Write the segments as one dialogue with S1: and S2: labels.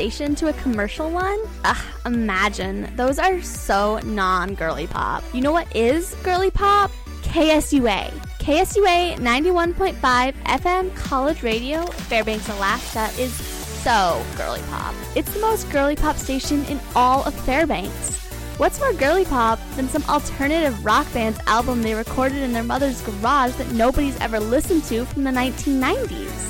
S1: station to a commercial one? Ugh, imagine. Those are so non girly pop. You know what is girly pop? KSUA. KSUA 91.5 FM College Radio, Fairbanks, Alaska, is so girly pop. It's the most girly pop station in all of Fairbanks. What's more girly pop than some alternative rock band's album they recorded in their mother's garage that nobody's ever listened to from the 1990s?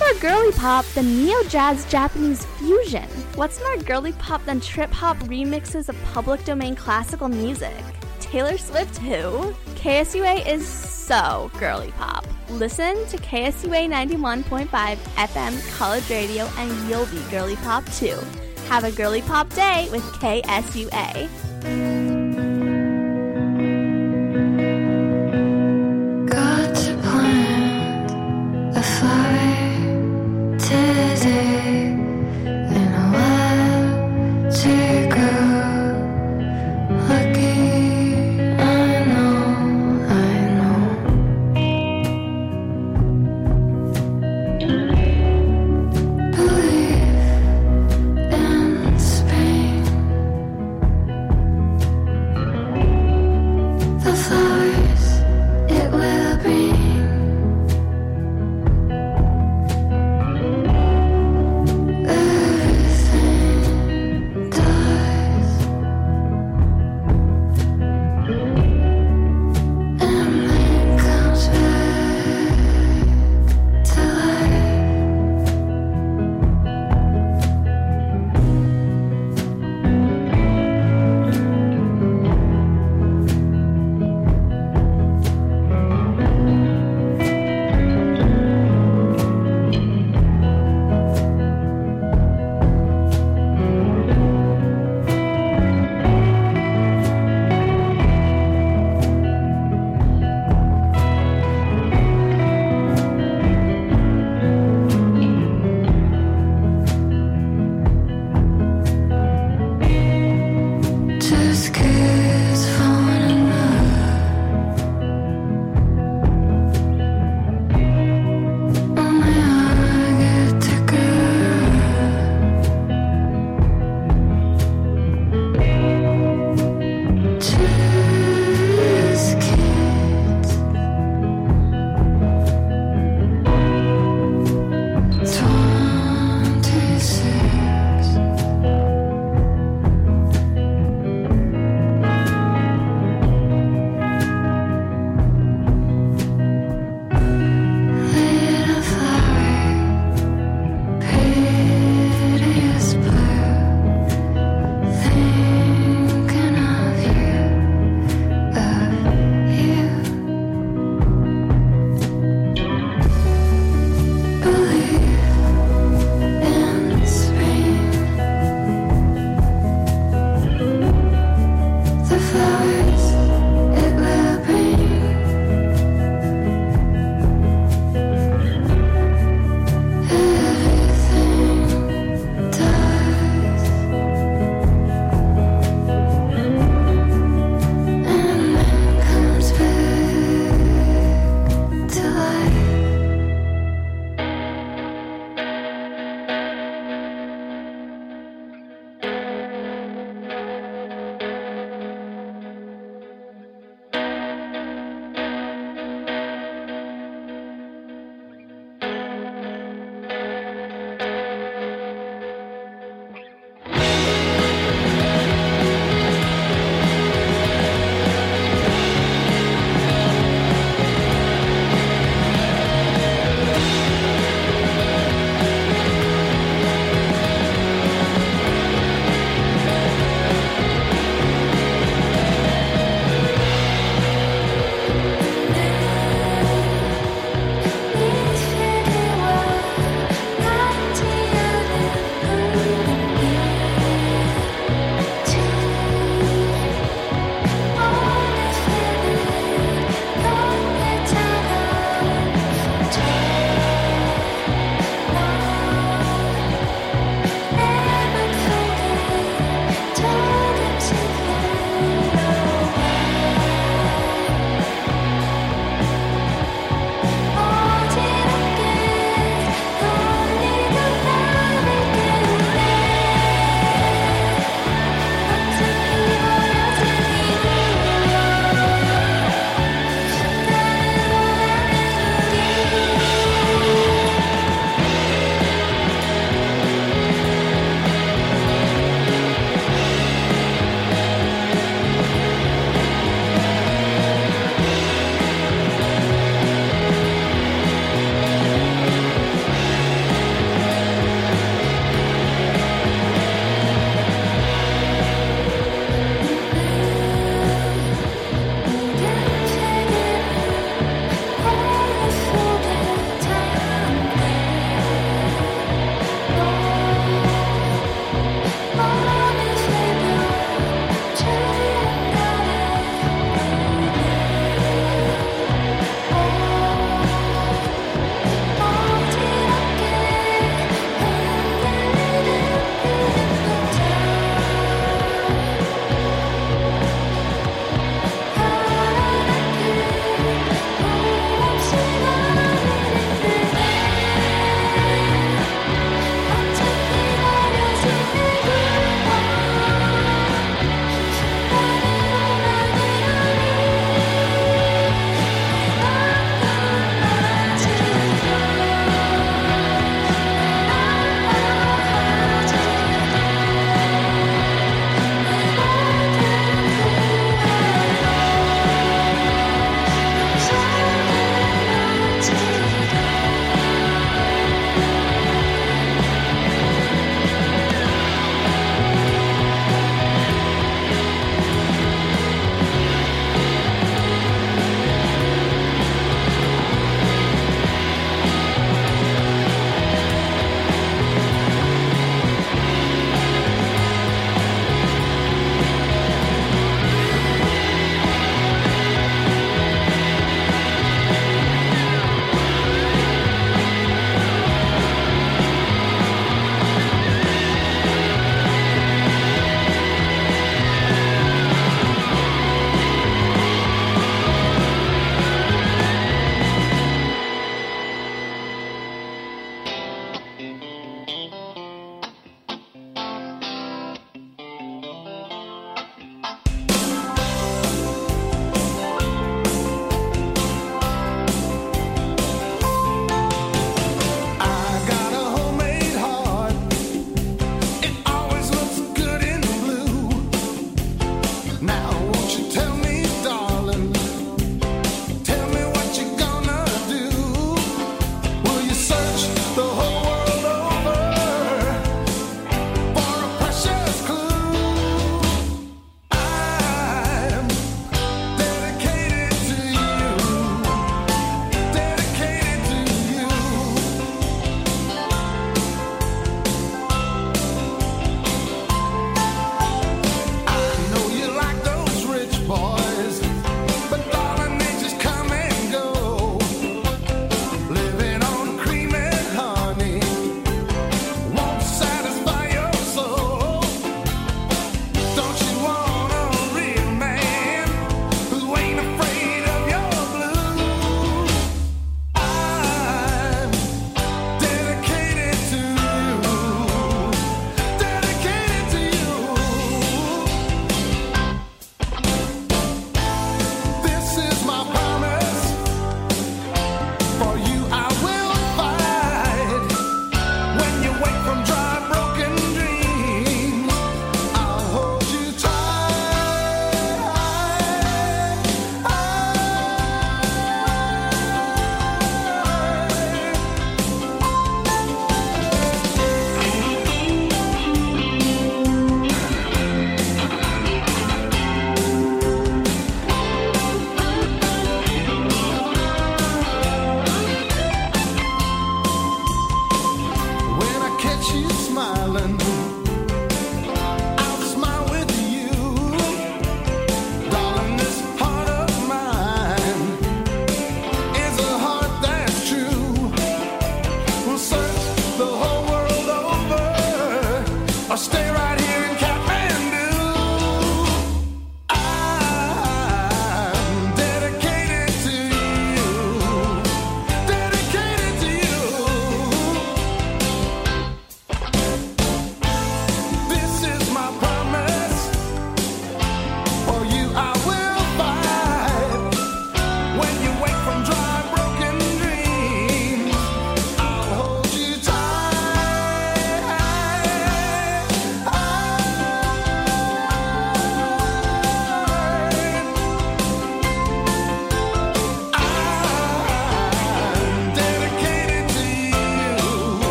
S1: More girly pop than neo jazz Japanese fusion? What's more girly pop than trip hop remixes of public domain classical music? Taylor Swift, who? KSUA is so girly pop. Listen to KSUA 91.5 FM college radio and you'll be girly pop too. Have a girly pop day with KSUA.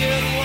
S2: together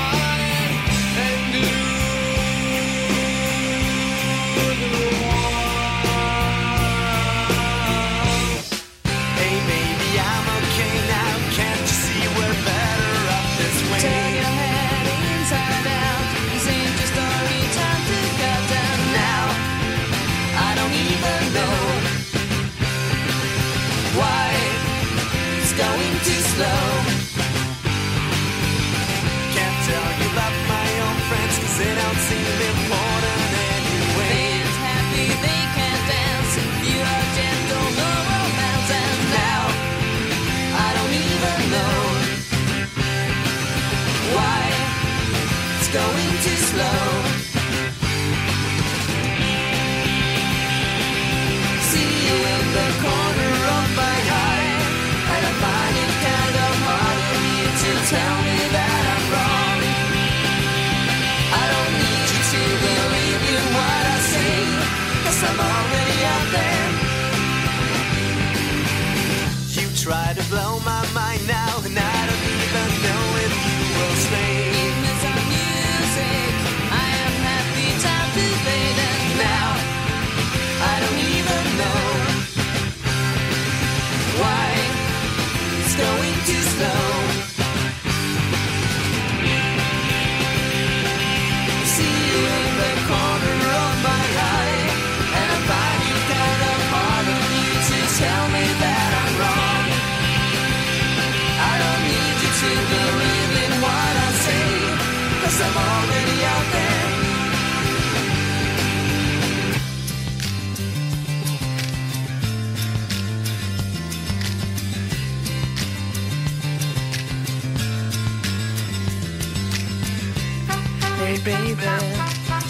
S2: baby,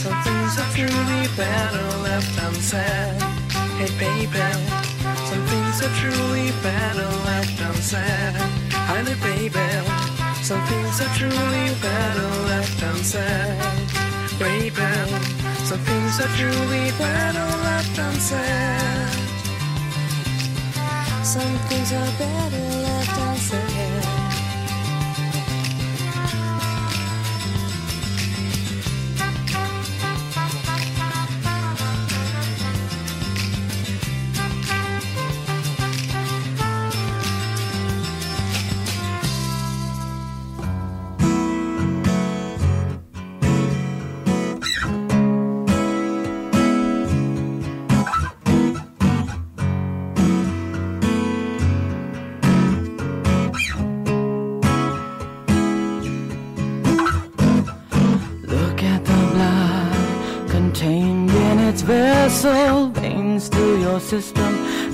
S3: some
S4: things are truly better left unsaid. Hey baby, some things are truly better left unsaid. Honey baby, some things are truly better left unsaid. Baby, some things are truly better left unsaid. Some things are better left unsaid.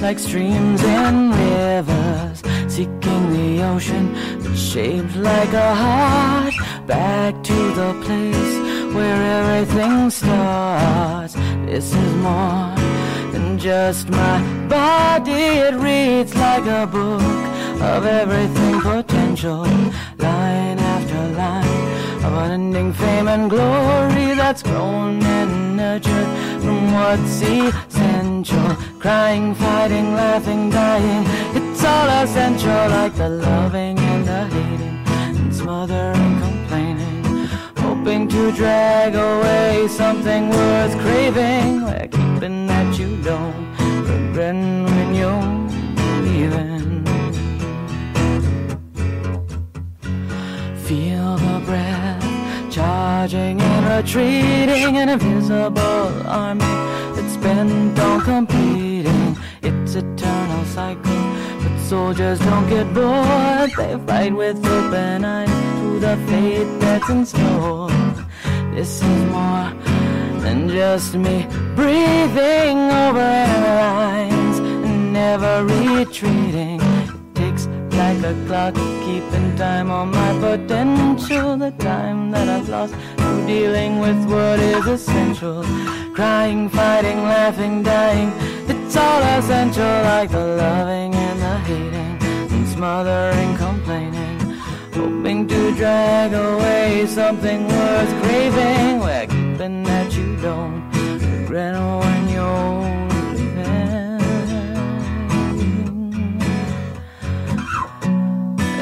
S5: Like streams and rivers, seeking the ocean shaped like a heart. Back to the place where everything starts. This is more than just my body. It reads like a book of everything potential, line after line of unending fame and glory that's grown and nurtured from what's essential. Crying, fighting, laughing, dying. It's all essential, like the loving and the hating, and smothering, complaining. Hoping to drag away something worth craving. We're keeping that you don't regret when you're leaving. Feel the breath charging and retreating, an invisible army that's bent on competing. It's eternal cycle, but soldiers don't get bored. They fight with open eyes to the fate that's in store. This is more than just me breathing over airlines and never retreating. It takes like a clock, keeping time on my potential. The time that I've lost through dealing with what is essential. Crying, fighting, laughing, dying. It's all essential, like the loving and the hating, and smothering, complaining. Hoping to drag away something worth craving. We're keeping that you don't regret when you're.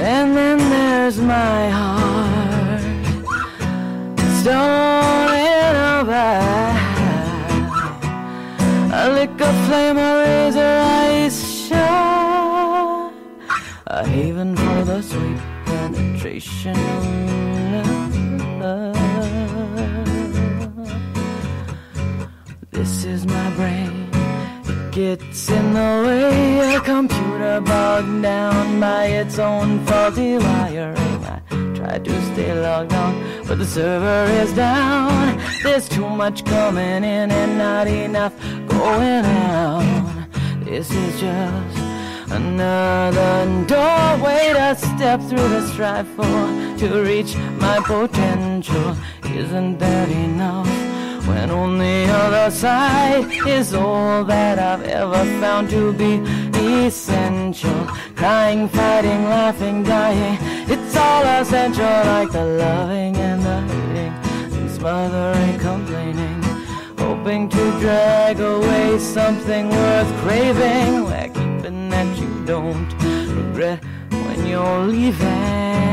S5: And then there's my heart, stone in a bag. A lick of flame, a razor, ice shot. A haven for the sweet penetration of love. This is my brain. It gets in the way. A computer bogged down by its own faulty wiring. I do stay logged on, but the server is down. There's too much coming in and not enough going out. This is just another doorway to step through to strive for to reach my potential. Isn't that enough? When on the other side is all that I've ever found to be essential. Crying, fighting, laughing, dying. It's all essential, like the loving and the hating, and smothering, complaining. Hoping to drag away something worth craving. We're keeping that you don't regret when you're leaving.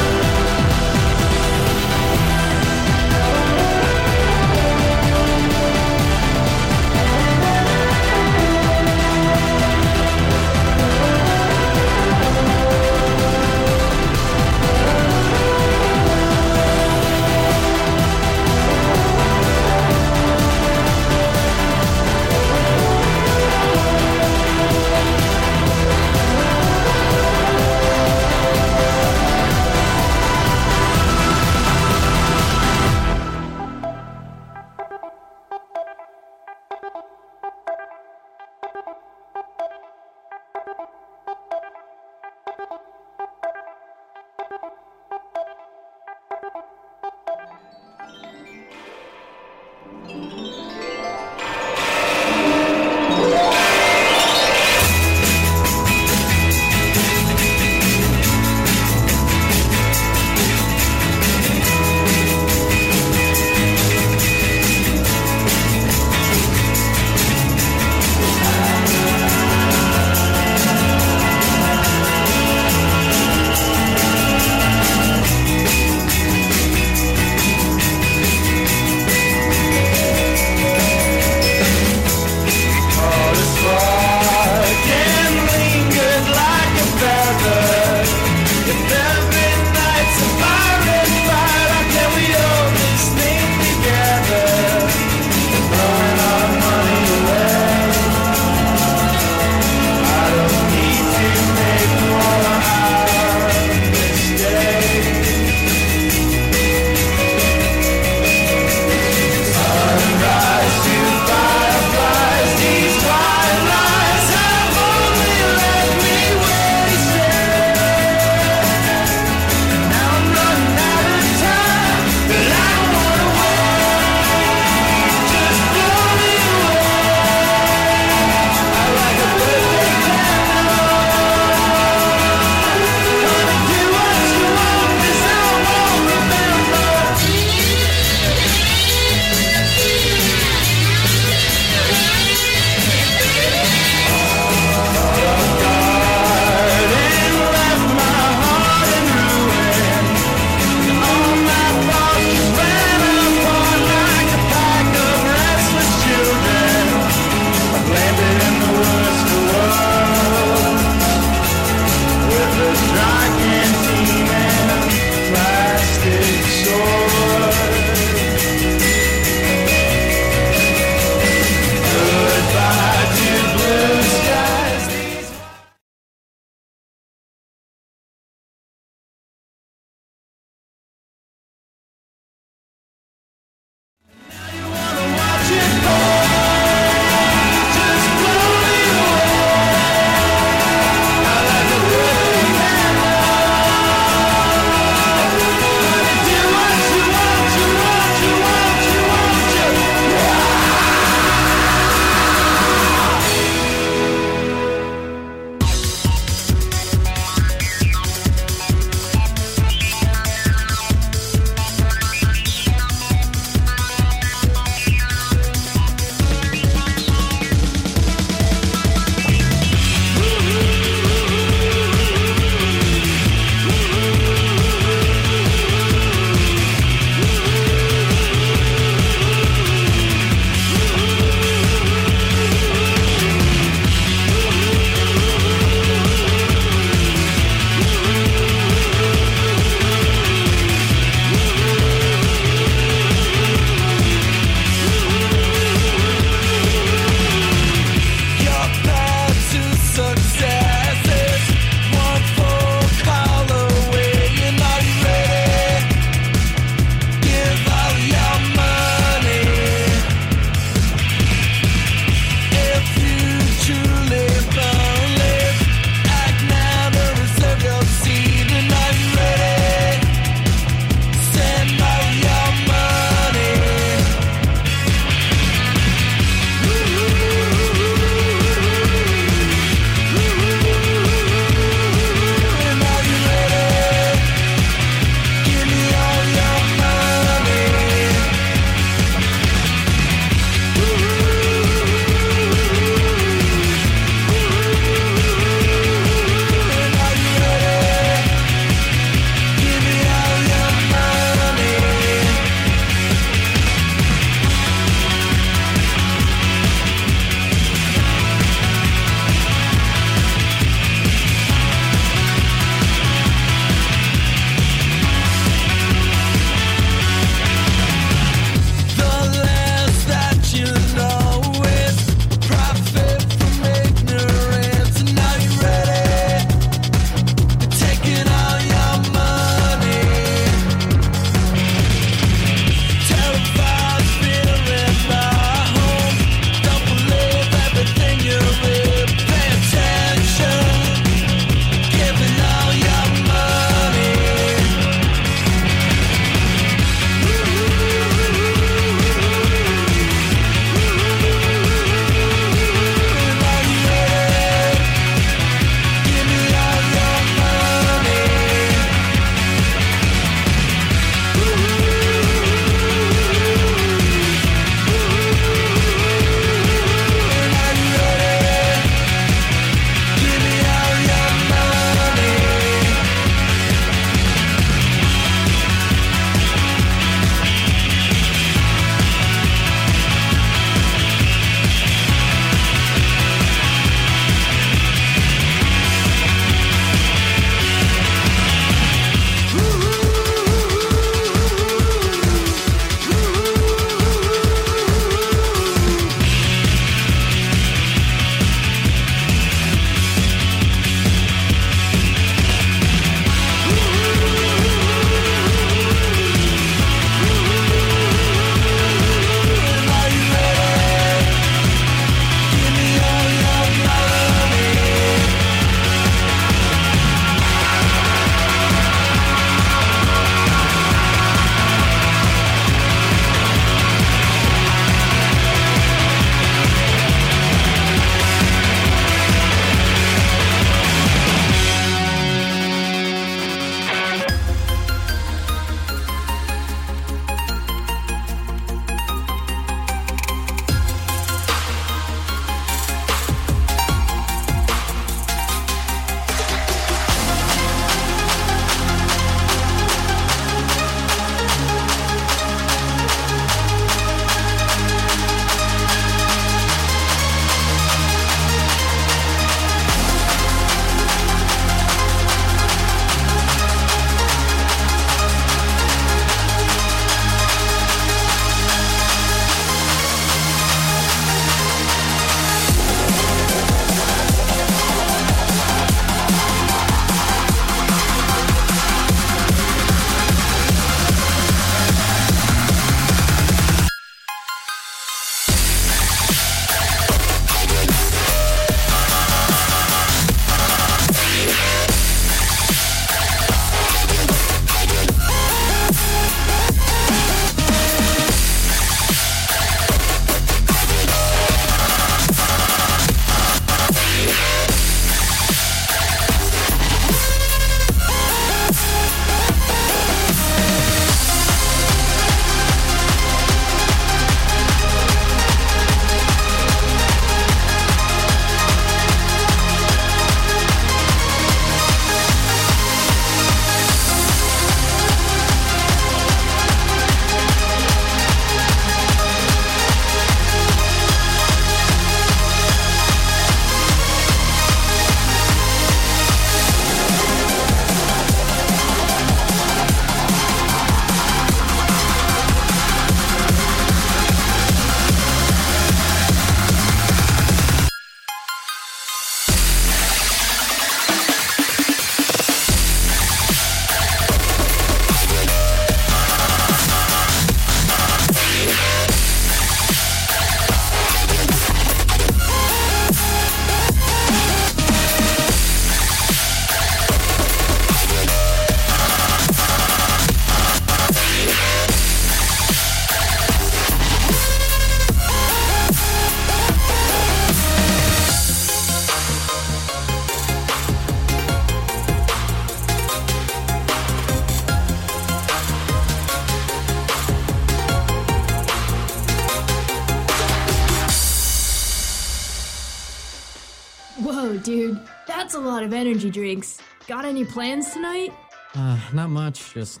S6: Drinks. Got any plans tonight?
S7: Uh, not much. Just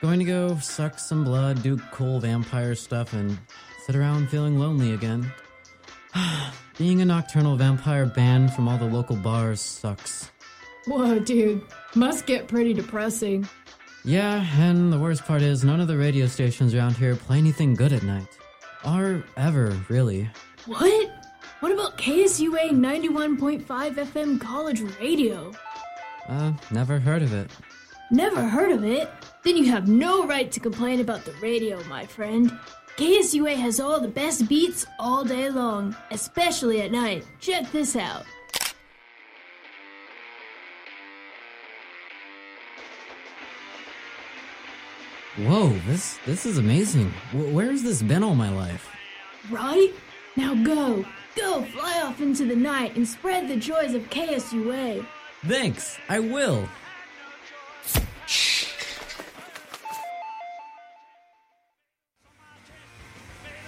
S7: going to go suck some blood, do cool vampire stuff, and sit around feeling lonely again. Being a nocturnal vampire banned from all the local bars sucks.
S6: Whoa, dude, must get pretty depressing.
S7: Yeah, and the worst part is none of the radio stations around here play anything good at night. Or ever, really.
S6: What? What about KSUA 91.5 FM college radio?
S7: Uh, never heard of it.
S6: Never heard of it? Then you have no right to complain about the radio, my friend. KSUA has all the best beats all day long, especially at night. Check this out.
S7: Whoa, this this is amazing. W- where's this been all my life?
S6: Right? Now go. Go fly off into the night and spread the joys of KSUA.
S7: Thanks, I will.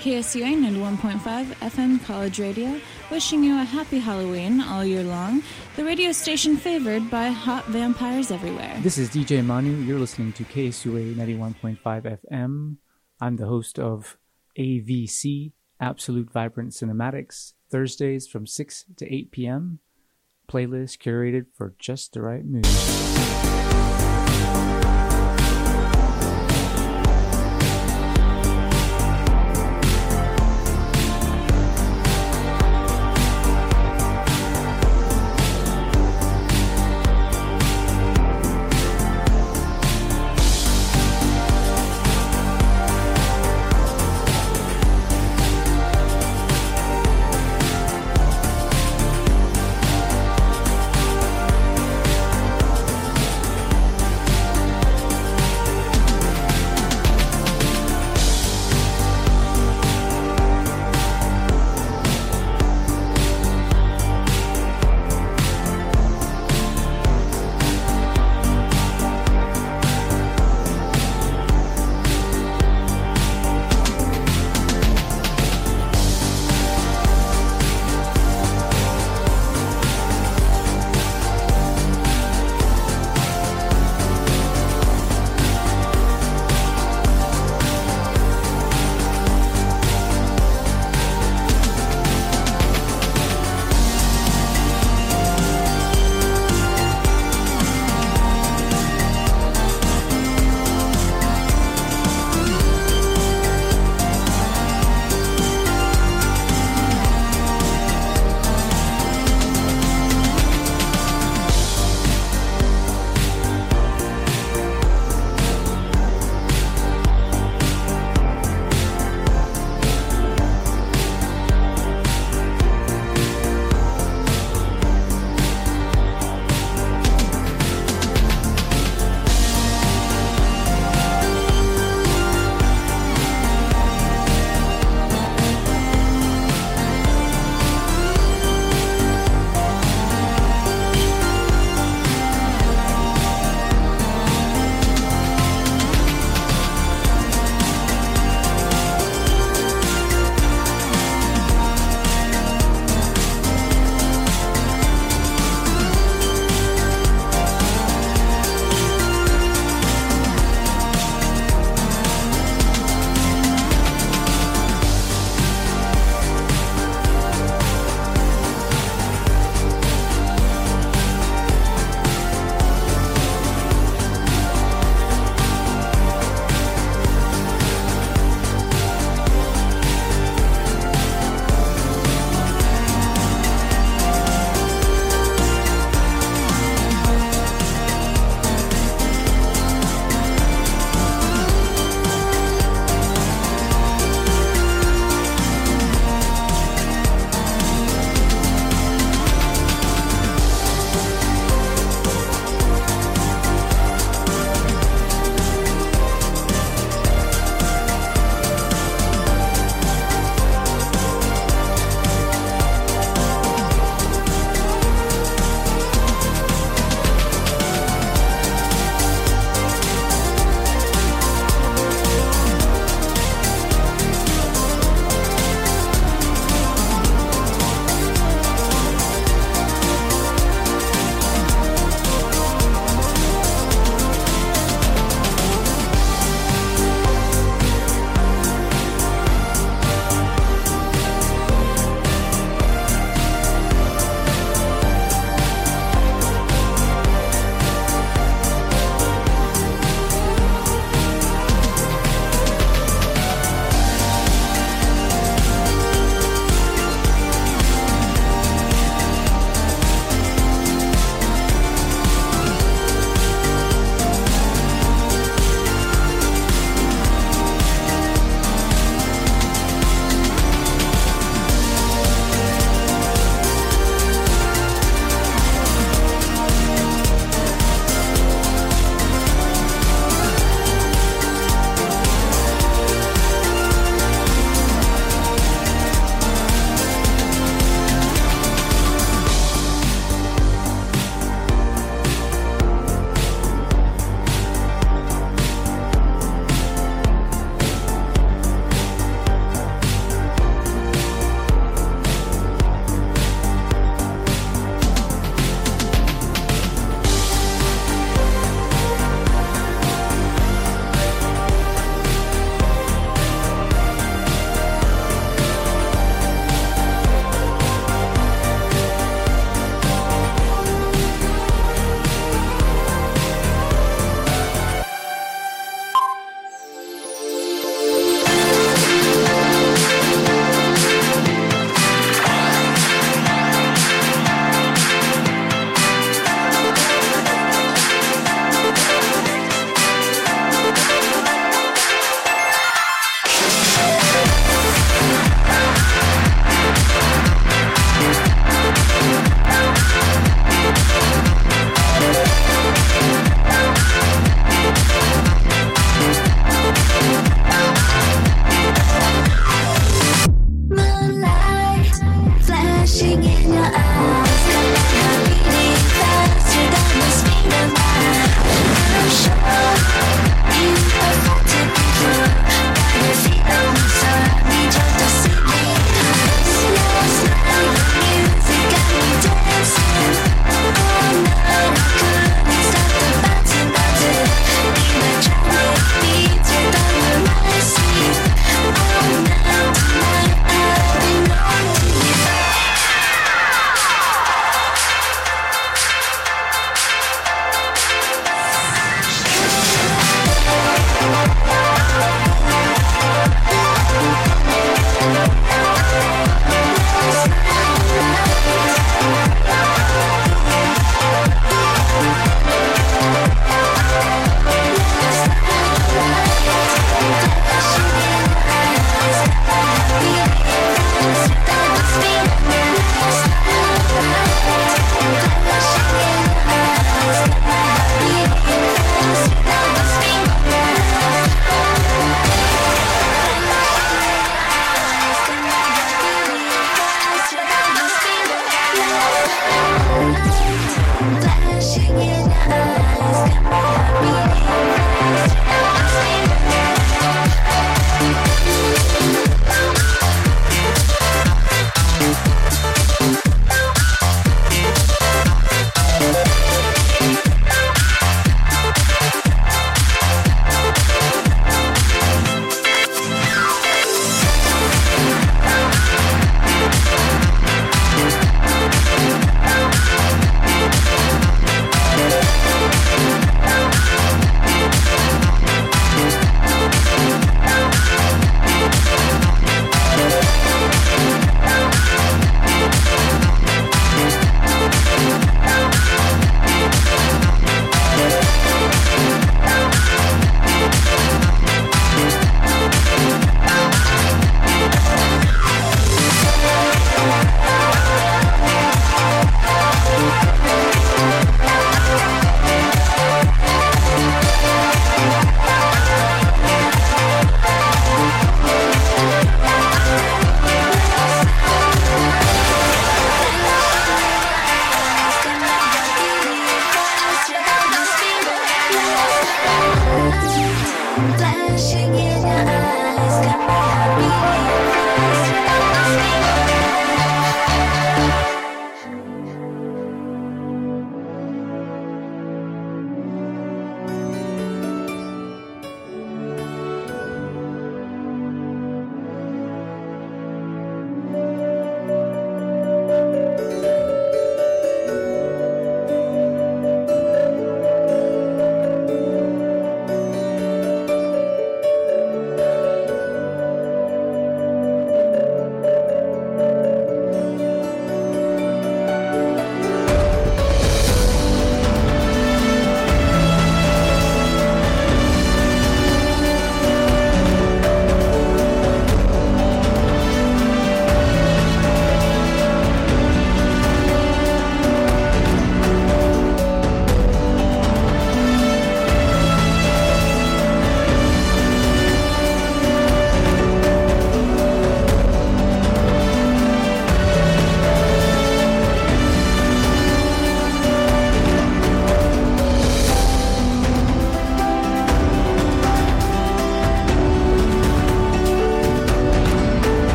S8: KSUA 91.5 FM College Radio, wishing you a happy Halloween all year long. The radio station favored by hot vampires everywhere.
S9: This is DJ Manu. You're listening to KSUA 91.5 FM. I'm the host of AVC, Absolute Vibrant Cinematics, Thursdays from 6 to 8 p.m. Playlist curated for just the right mood.